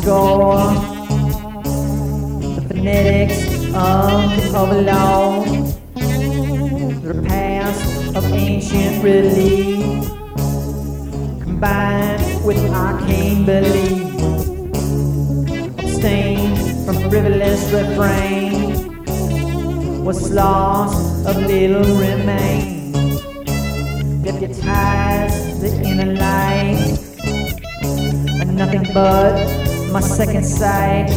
score. The phonetics of overload. The past of ancient relief. Combined with arcane belief. Abstain from frivolous refrain. What's lost of little remains. Deputize the inner light nothing but my second sight.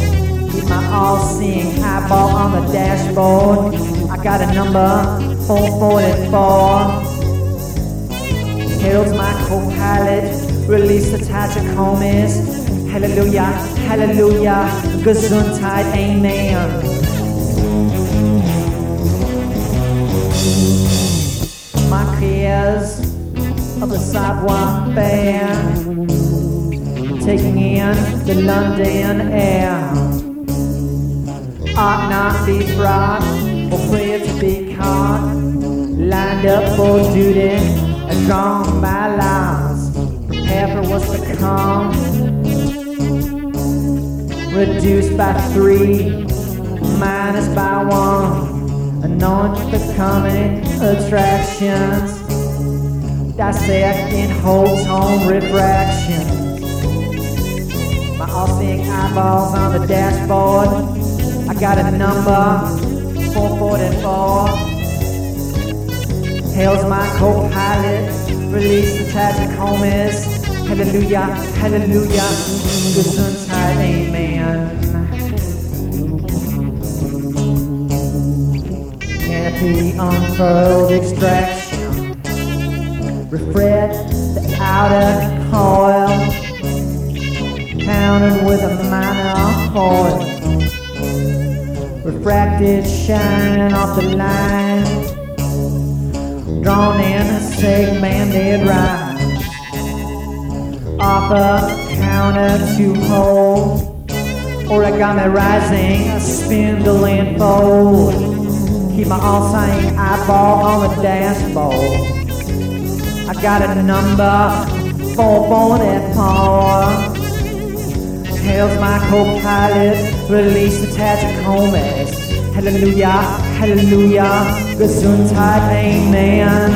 Keep my all-seeing eyeball on the dashboard. I got a number 444. Hails my co-pilot, release the Tachikomas. Hallelujah, hallelujah, Gesundheit, amen. My fears of the sidewalk bear taking in the London air. Ought not be brought or to be caught. Lined up for duty and drawn by laws. Prepare for what's to come. Reduced by three, minus by one. Anoint becoming attractions. Dissecting whole tone refractions. My all-seeing eyeballs on the dashboard. I got a number 444. Hails my co-pilot. Release the Tachikomas. Hallelujah, hallelujah. Gesundheit, amen. Canopy unfurled extraction. Refret the outer coil. Counted with a minor foil. Refracted shine off the line. Drawn in a segmented rhyme. Off a counter to hold. Origami rising, a spindle and fold. Keep my all-seeing eyeball on the dashboard. I got a number 444. Hails my co-pilot, release the Tachikomas. Hallelujah, hallelujah, Gesundheit, amen.